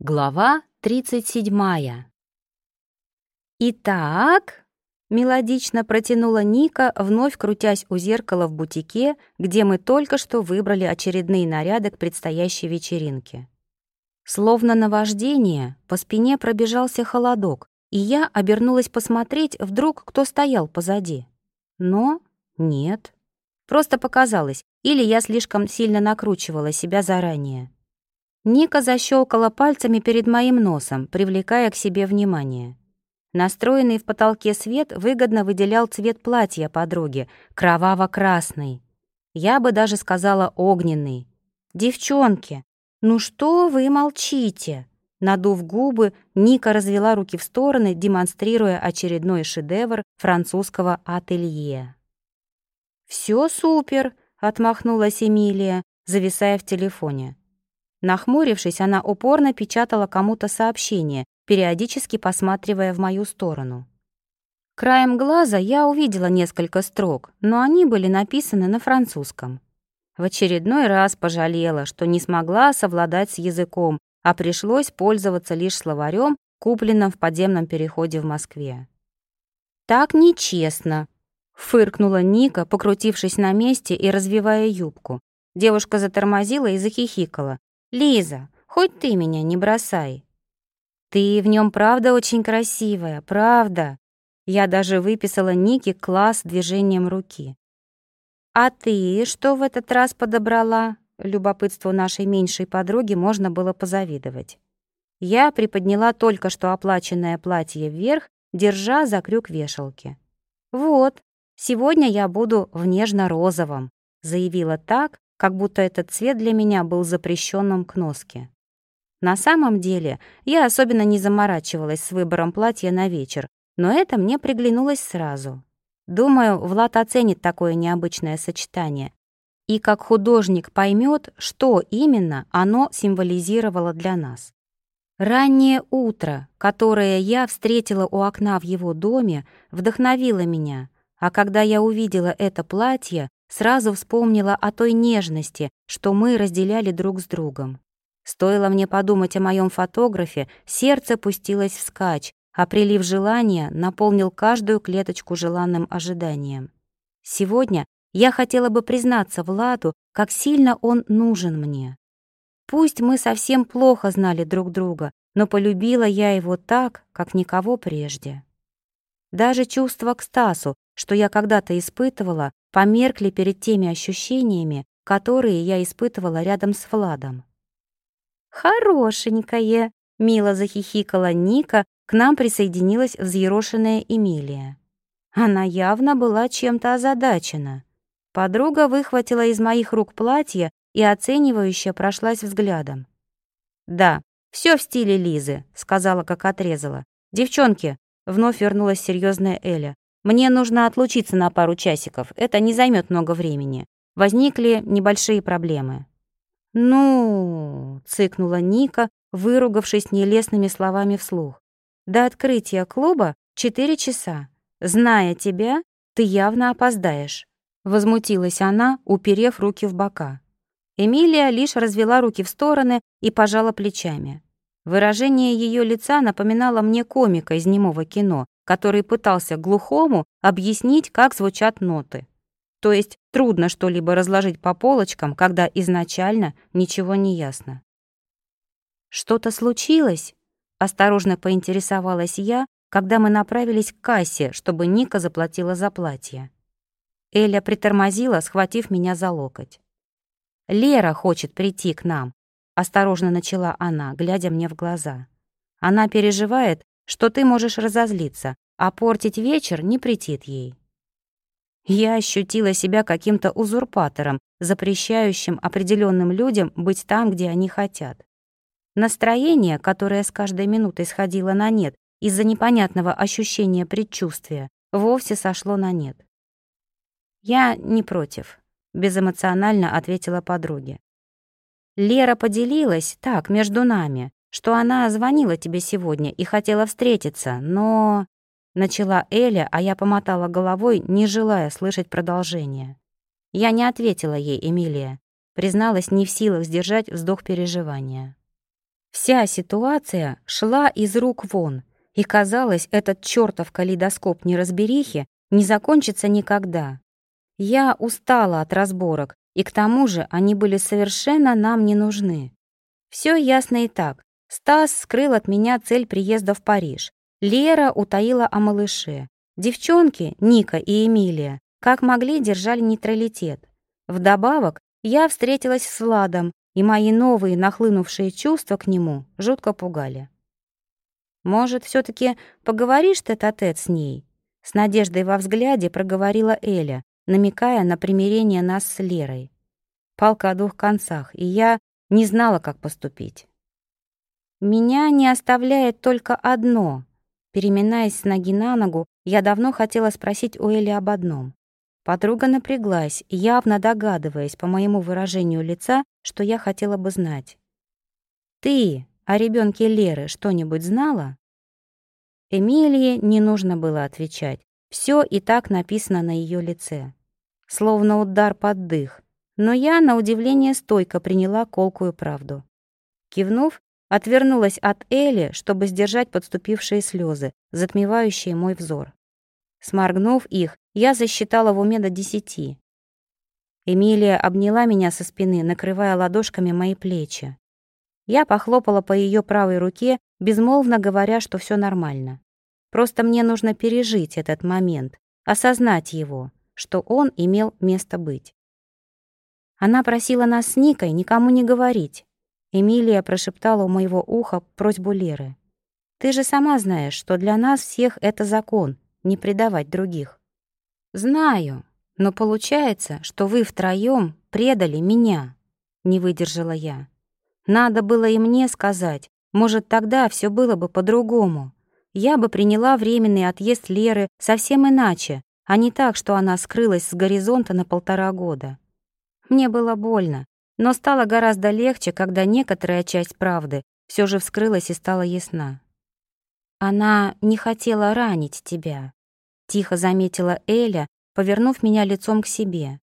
Глава 37. «Итак», — мелодично протянула Ника, вновь крутясь у зеркала в бутике, где мы только что выбрали очередные наряды к предстоящей вечеринке. Словно наваждение, по спине пробежался холодок, и я обернулась посмотреть, вдруг кто стоял позади. Но нет. Просто показалось, или я слишком сильно накручивала себя заранее. Ника защелкала пальцами перед моим носом, привлекая к себе внимание. Настроенный в потолке свет выгодно выделял цвет платья подруги, кроваво-красный. Я бы даже сказала огненный. «Девчонки, ну что вы молчите?» Надув губы, Ника развела руки в стороны, демонстрируя очередной шедевр французского ателье. «Всё супер!» — отмахнулась Эмилия, зависая в телефоне. Нахмурившись, она упорно печатала кому-то сообщение, периодически посматривая в мою сторону. Краем глаза я увидела несколько строк, но они были написаны на французском. В очередной раз пожалела, что не смогла совладать с языком, а пришлось пользоваться лишь словарем, купленным в подземном переходе в Москве. «Так нечестно», — фыркнула Ника, покрутившись на месте и развивая юбку. Девушка затормозила и захихикала, «Лиза, хоть ты меня не бросай». «Ты в нем правда очень красивая, правда?» Я даже выписала Нике класс движением руки. «А ты что в этот раз подобрала?» Любопытству нашей меньшей подруги можно было позавидовать. Я приподняла только что оплаченное платье вверх, держа за крюк вешалки. «Вот, сегодня я буду в нежно-розовом», заявила так, как будто этот цвет для меня был запрещенным к носке. На самом деле, я особенно не заморачивалась с выбором платья на вечер, но это мне приглянулось сразу. Думаю, Влад оценит такое необычное сочетание. И как художник поймет, что именно оно символизировало для нас. Раннее утро, которое я встретила у окна в его доме, вдохновило меня, а когда я увидела это платье, Сразу вспомнила о той нежности, что мы разделяли друг с другом. Стоило мне подумать о моем фотографе, сердце пустилось вскачь, а прилив желания наполнил каждую клеточку желанным ожиданием. Сегодня я хотела бы признаться Владу, как сильно он нужен мне. Пусть мы совсем плохо знали друг друга, но полюбила я его так, как никого прежде. Даже чувства к Стасу, что я когда-то испытывала, померкли перед теми ощущениями, которые я испытывала рядом с Владом. «Хорошенькое!» — мило захихикала Ника, к нам присоединилась взъерошенная Эмилия. Она явно была чем-то озадачена. Подруга выхватила из моих рук платье и оценивающе прошлась взглядом. «Да, все в стиле Лизы», — сказала, как отрезала. «Девчонки», — вновь вернулась серьезная Эля, мне нужно отлучиться на пару часиков, это не займет много времени. Возникли небольшие проблемы». «Ну...» — цыкнула Ника, выругавшись нелестными словами вслух. «До открытия клуба четыре часа. Зная тебя, ты явно опоздаешь». Возмутилась она, уперев руки в бока. Эмилия лишь развела руки в стороны и пожала плечами. Выражение ее лица напоминало мне комика из немого кино, который пытался глухому объяснить, как звучат ноты. То есть трудно что-либо разложить по полочкам, когда изначально ничего не ясно. «Что-то случилось?» — осторожно поинтересовалась я, когда мы направились к кассе, чтобы Ника заплатила за платье. Эля притормозила, схватив меня за локоть. «Лера хочет прийти к нам», — осторожно начала она, глядя мне в глаза. «Она переживает, что ты можешь разозлиться, а портить вечер не претит ей. Я ощутила себя каким-то узурпатором, запрещающим определенным людям быть там, где они хотят. Настроение, которое с каждой минутой сходило на нет из-за непонятного ощущения предчувствия, вовсе сошло на нет. «Я не против», — безэмоционально ответила подруге. Лера поделилась так, между нами, что она звонила тебе сегодня и хотела встретиться, но...» Начала Эля, а я помотала головой, не желая слышать продолжение. Я не ответила ей, Эмилия. Призналась, не в силах сдержать вздох переживания. Вся ситуация шла из рук вон, и казалось, этот чертов калейдоскоп неразберихи не закончится никогда. Я устала от разборок, и к тому же они были совершенно нам не нужны. Все ясно и так. Стас скрыл от меня цель приезда в Париж. Лера утаила о малыше. Девчонки, Ника и Эмилия, как могли, держали нейтралитет. Вдобавок, я встретилась с Владом, и мои новые нахлынувшие чувства к нему жутко пугали. «Может, все таки поговоришь тет-а-тет -тет с ней?» С надеждой во взгляде проговорила Эля, намекая на примирение нас с Лерой. Палка о двух концах, и я не знала, как поступить. Меня не оставляет только одно. Переминаясь с ноги на ногу, я давно хотела спросить у Эли об одном. Подруга напряглась, явно догадываясь по моему выражению лица, что я хотела бы знать. «Ты о ребенке Леры что-нибудь знала?» Эмилии не нужно было отвечать. Все и так написано на ее лице. Словно удар под дых. Но я, на удивление, стойко приняла колкую правду. Кивнув, отвернулась от Эли, чтобы сдержать подступившие слезы, затмевающие мой взор. Сморгнув их, я засчитала в уме до десяти. Эмилия обняла меня со спины, накрывая ладошками мои плечи. Я похлопала по ее правой руке, безмолвно говоря, что все нормально. Просто мне нужно пережить этот момент, осознать его, что он имел место быть. Она просила нас с Никой никому не говорить. Эмилия прошептала у моего уха просьбу Леры. «Ты же сама знаешь, что для нас всех это закон — не предавать других». «Знаю, но получается, что вы втроём предали меня», — не выдержала я. «Надо было и мне сказать, может, тогда все было бы по-другому. Я бы приняла временный отъезд Леры совсем иначе, а не так, что она скрылась с горизонта на полтора года. Мне было больно, но стало гораздо легче, когда некоторая часть правды все же вскрылась и стала ясна. «Она не хотела ранить тебя», — тихо заметила Эля, повернув меня лицом к себе.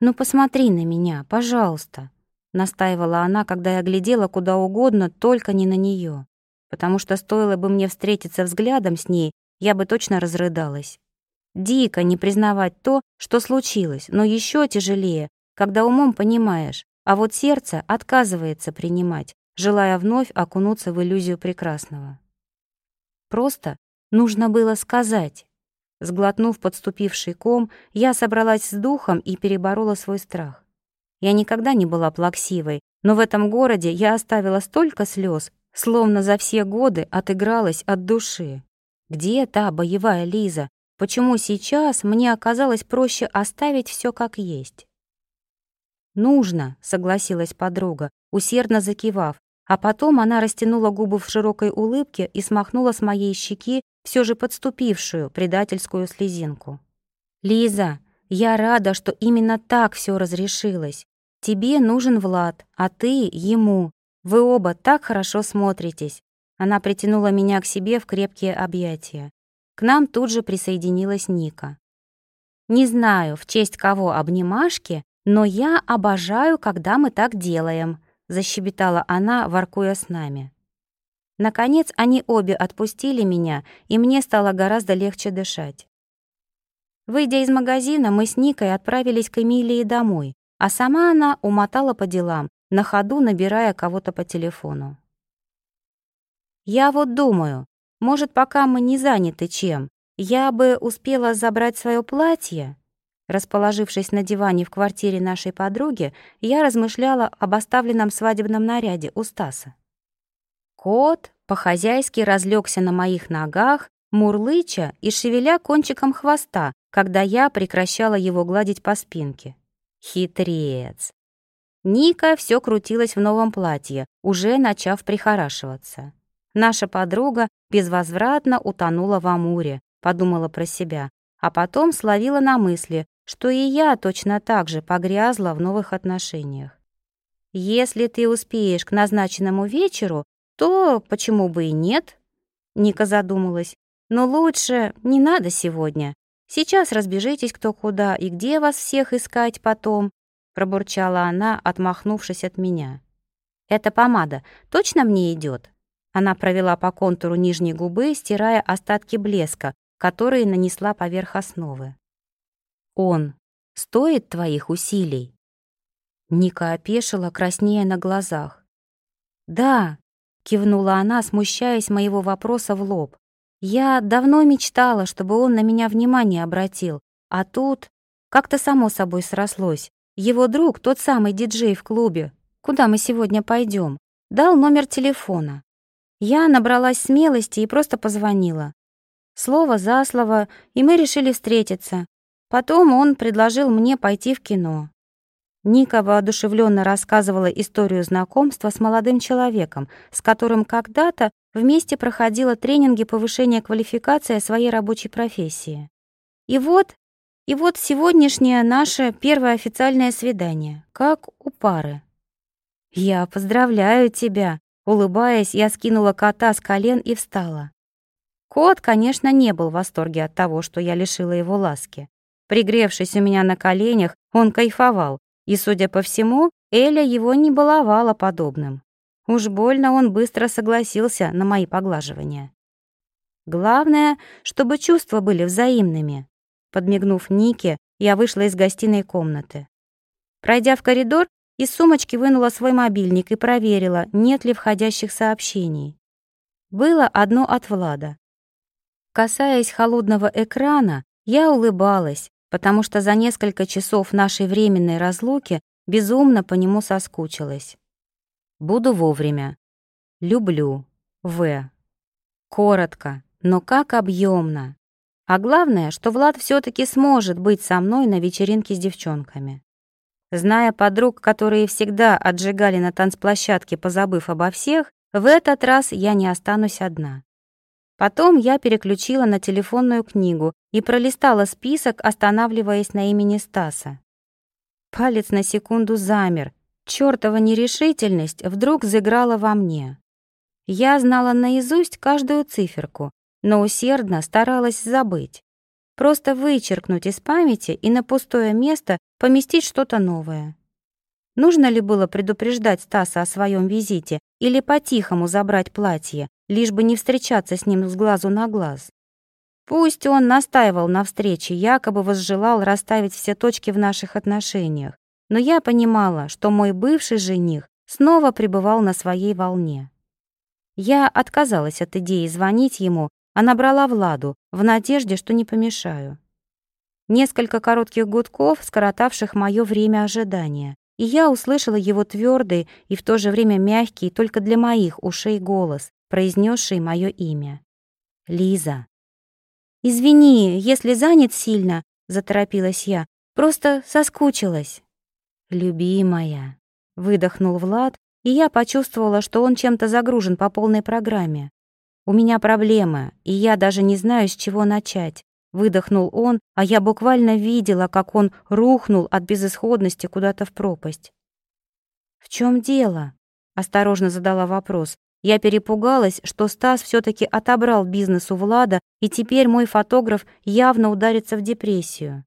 «Ну посмотри на меня, пожалуйста», — настаивала она, когда я глядела куда угодно, только не на нее, потому что стоило бы мне встретиться взглядом с ней, я бы точно разрыдалась. Дико не признавать то, что случилось, но еще тяжелее когда умом понимаешь, а вот сердце отказывается принимать, желая вновь окунуться в иллюзию прекрасного. Просто нужно было сказать. Сглотнув подступивший ком, я собралась с духом и переборола свой страх. Я никогда не была плаксивой, но в этом городе я оставила столько слез, словно за все годы отыгралась от души. Где та боевая Лиза? Почему сейчас мне оказалось проще оставить все как есть? «Нужно», — согласилась подруга, усердно закивав, а потом она растянула губы в широкой улыбке и смахнула с моей щеки все же подступившую предательскую слезинку. «Лиза, я рада, что именно так все разрешилось. Тебе нужен Влад, а ты — ему. Вы оба так хорошо смотритесь». Она притянула меня к себе в крепкие объятия. К нам тут же присоединилась Ника. Не знаю, в честь кого обнимашки, «Но я обожаю, когда мы так делаем», — защебетала она, воркуя с нами. Наконец они обе отпустили меня, и мне стало гораздо легче дышать. Выйдя из магазина, мы с Никой отправились к Эмилии домой, а сама она умотала по делам, на ходу набирая кого-то по телефону. «Я вот думаю, может, пока мы не заняты чем, я бы успела забрать свое платье?» Расположившись на диване в квартире нашей подруги, я размышляла об оставленном свадебном наряде у Стаса. Кот по-хозяйски разлегся на моих ногах, мурлыча и шевеля кончиком хвоста, когда я прекращала его гладить по спинке. Хитрец. Ника все крутилась в новом платье, уже начав прихорашиваться. Наша подруга безвозвратно утонула в Амуре, подумала про себя, а потом словила на мысли, что и я точно так же погрязла в новых отношениях. Если ты успеешь к назначенному вечеру, то почему бы и нет? Ника задумалась. Но лучше не надо сегодня. Сейчас разбежитесь кто куда и где вас всех искать потом, пробурчала она, отмахнувшись от меня. «Эта помада точно мне идет? Она провела по контуру нижней губы, стирая остатки блеска, которые нанесла поверх основы. «Он стоит твоих усилий?» Ника опешила, краснея на глазах. «Да», — кивнула она, смущаясь моего вопроса в лоб. «Я давно мечтала, чтобы он на меня внимание обратил, а тут как-то само собой срослось. Его друг, тот самый диджей в клубе, куда мы сегодня пойдем, дал номер телефона. Я набралась смелости и просто позвонила. Слово за слово, и мы решили встретиться. Потом он предложил мне пойти в кино. Ника воодушевленно рассказывала историю знакомства с молодым человеком, с которым когда-то вместе проходила тренинги повышения квалификации своей рабочей профессии. И вот, и вот сегодняшнее наше первое официальное свидание, как у пары. «Я поздравляю тебя!» Улыбаясь, я скинула кота с колен и встала. Кот, конечно, не был в восторге от того, что я лишила его ласки. Пригревшись у меня на коленях, он кайфовал, и, судя по всему, Эля его не баловала подобным. Уж больно он быстро согласился на мои поглаживания. Главное, чтобы чувства были взаимными. Подмигнув Нике, я вышла из гостиной комнаты. Пройдя в коридор, из сумочки вынула свой мобильник и проверила, нет ли входящих сообщений. Было одно от Влада. Касаясь холодного экрана, я улыбалась, потому что за несколько часов нашей временной разлуки безумно по нему соскучилась. Буду вовремя. Люблю. В. Коротко, но как объемно. А главное, что Влад все таки сможет быть со мной на вечеринке с девчонками. Зная подруг, которые всегда отжигали на танцплощадке, позабыв обо всех, в этот раз я не останусь одна. Потом я переключила на телефонную книгу и пролистала список, останавливаясь на имени Стаса. Палец на секунду замер. Чёртова нерешительность вдруг заиграла во мне. Я знала наизусть каждую циферку, но усердно старалась забыть. Просто вычеркнуть из памяти и на пустое место поместить что-то новое. Нужно ли было предупреждать Стаса о своем визите или по-тихому забрать платье, лишь бы не встречаться с ним с глазу на глаз? Пусть он настаивал на встрече, якобы возжелал расставить все точки в наших отношениях, но я понимала, что мой бывший жених снова пребывал на своей волне. Я отказалась от идеи звонить ему а набрала Владу в надежде, что не помешаю. Несколько коротких гудков, скоротавших мое время ожидания, и я услышала его твердый и в то же время мягкий только для моих ушей голос, произнесший мое имя. «Лиза». «Извини, если занят сильно», — заторопилась я, — «просто соскучилась». «Любимая», — выдохнул Влад, и я почувствовала, что он чем-то загружен по полной программе. «У меня проблема, и я даже не знаю, с чего начать», — выдохнул он, а я буквально видела, как он рухнул от безысходности куда-то в пропасть. «В чем дело?» — осторожно задала вопрос. Я перепугалась, что Стас все таки отобрал бизнес у Влада, и теперь мой фотограф явно ударится в депрессию.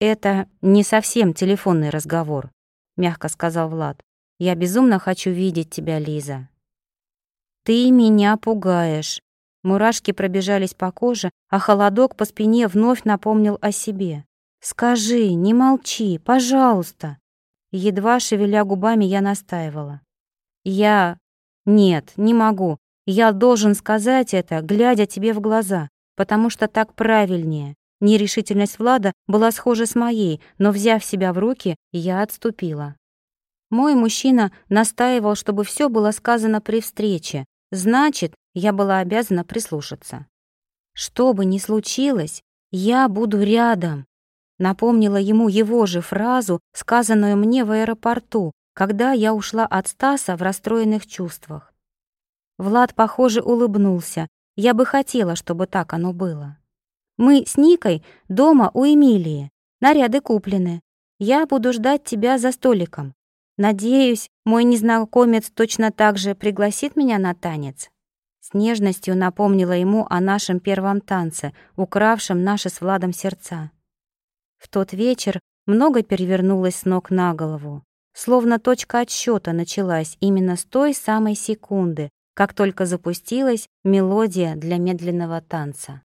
«Это не совсем телефонный разговор», — мягко сказал Влад. «Я безумно хочу видеть тебя, Лиза. «Ты меня пугаешь». Мурашки пробежались по коже, а холодок по спине вновь напомнил о себе. «Скажи, не молчи, пожалуйста». Едва шевеля губами, я настаивала. «Я... Нет, не могу. Я должен сказать это, глядя тебе в глаза, потому что так правильнее». Нерешительность Влада была схожа с моей, но, взяв себя в руки, я отступила. Мой мужчина настаивал, чтобы все было сказано при встрече, Значит, я была обязана прислушаться. Что бы ни случилось, я буду рядом. Напомнила ему его же фразу, сказанную мне в аэропорту, когда я ушла от Стаса в расстроенных чувствах. Влад, похоже, улыбнулся. Я бы хотела, чтобы так оно было. Мы с Никой дома у Эмилии. Наряды куплены. Я буду ждать тебя за столиком. Надеюсь, мой незнакомец точно так же пригласит меня на танец. С нежностью напомнила ему о нашем первом танце, укравшем наши с Владом сердца. В тот вечер много перевернулось с ног на голову. Словно точка отсчета началась именно с той самой секунды, как только запустилась мелодия для медленного танца.